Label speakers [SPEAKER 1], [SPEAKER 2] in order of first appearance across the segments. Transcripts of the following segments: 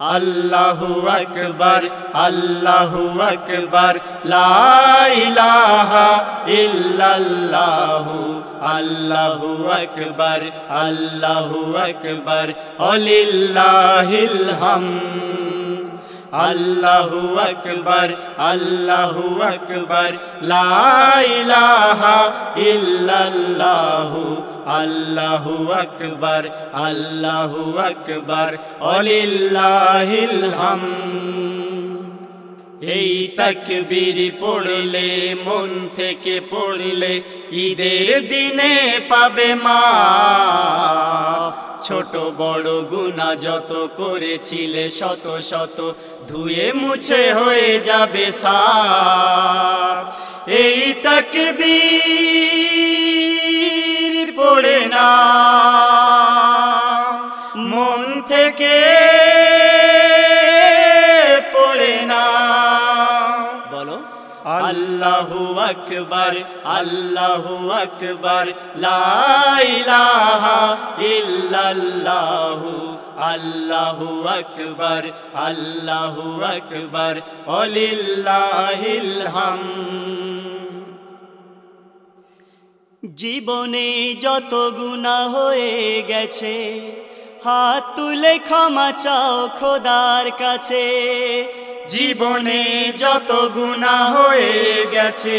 [SPEAKER 1] আল্লাহু আকবার আল্লাহু আকবার, লা ইলাহা ইল্লাল্লাহু, আল্লাহু আকবার আল্লাহু আকবার, অলিল্লাহিল হামদ, আল্লাহু আকবার আল্লাহু আকবার, লা ইলাহা ইল্লাল্লাহু আল্লাহু আকবার আল্লাহু আকবার, অলিল্লাহিল হামদ। এই তাকবীর পড়লে, মন থেকে পড়লে ঈদের দিনে পাবে মা ছোট বড় গুণা যত করেছিলে, শত শত ধুয়ে মুছে হয়ে যাবে সা এই তাকবীর পড়ে না। মন থেকে পড়ে না। বলো, আল্লাহু আকবার আল্লাহু আকবার, লা ইলাহা ইল্লাল্লাহু, আল্লাহু আকবার আল্লাহু আকবার, অলিল্লাহিল হামদ জীবনে যত গুণা হয়ে গেছে, হাত তুলে ক্ষমা চাও খোদার কাছে। জীবনে যত গুণা হয়ে গেছে,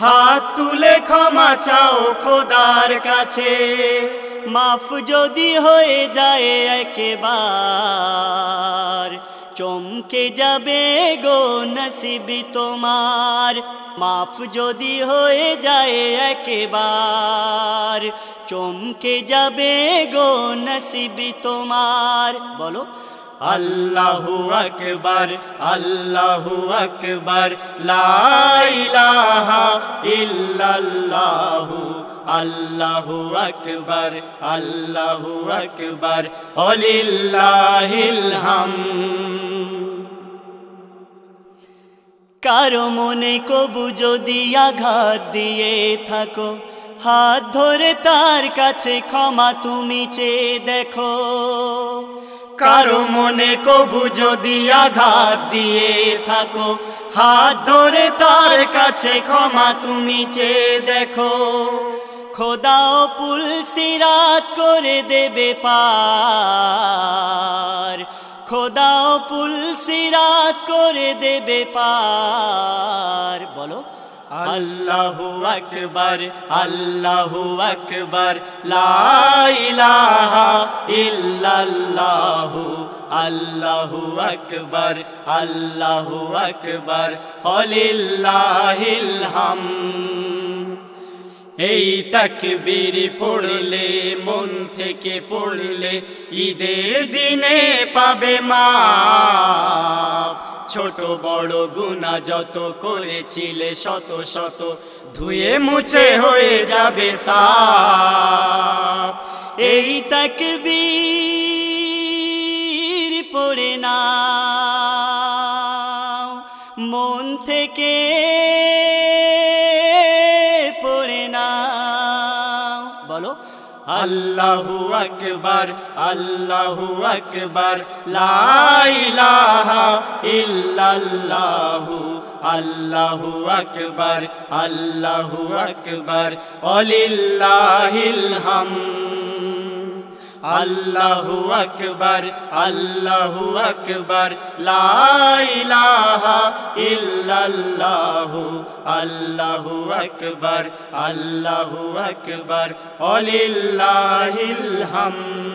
[SPEAKER 1] হাত তুলে ক্ষমা চাও খোদার কাছে। মাফ যদি হয়ে যায় একেবার চমকে যাবে গো নসিবি তোমার। মাফ যদি হয়ে যায় একেবার, চমকে যাবে গো নসিবি তোমার। বলো, আল্লাহু আকবার আল্লাহু আকবার, লা ইলাহা ইল্লাল্লাহু, আল্লাহু আকবার আল্লাহু আকবার, অলিল্লাহিল কারও মনে কবু যদি আঘাত দিয়ে থাকো, হাত ধরে তার কাছে ক্ষমা তুমি চেয়ে দেখো। কারও মনে কবু যদি আঘাত দিয়ে থাকো, হাত ধরে তার কাছে ক্ষমা তুমি চেয়ে দেখো। খোদাও পুল সিরাত করে দেবে পার খোদাও পুল সিরাত করে দেবে পার। বলো, আল্লাহু আকবার আল্লাহু আকবার, লা ইলাহা ইল্লাল্লাহু, আল্লাহু আকবার আল্লাহু আকবার, অলিল্লাহিল হামদ এই তাকবীর পড়লে, মন থেকে পড়লে ঈদের দিনে পাবে মা ছোট বড় গুণা যত করেছিলে, শত শত ধুয়ে মুছে হয়ে যাবে সাপ। এই তাকবীর পড়ে না মন থেকে আল্লাহু আকবার আল্লাহু আকবার লা ইলাহা ইল্লাল্লাহু আল্লাহু আকবার আল্লাহু আকবার অলিল্লাহিল হামদ। আল্লাহু আকবার আল্লাহু আকবার লা ইলাহা ইল্লাল্লাহু আল্লাহু আকবার আল্লাহু আকবার অলিল্লাহিল হামদ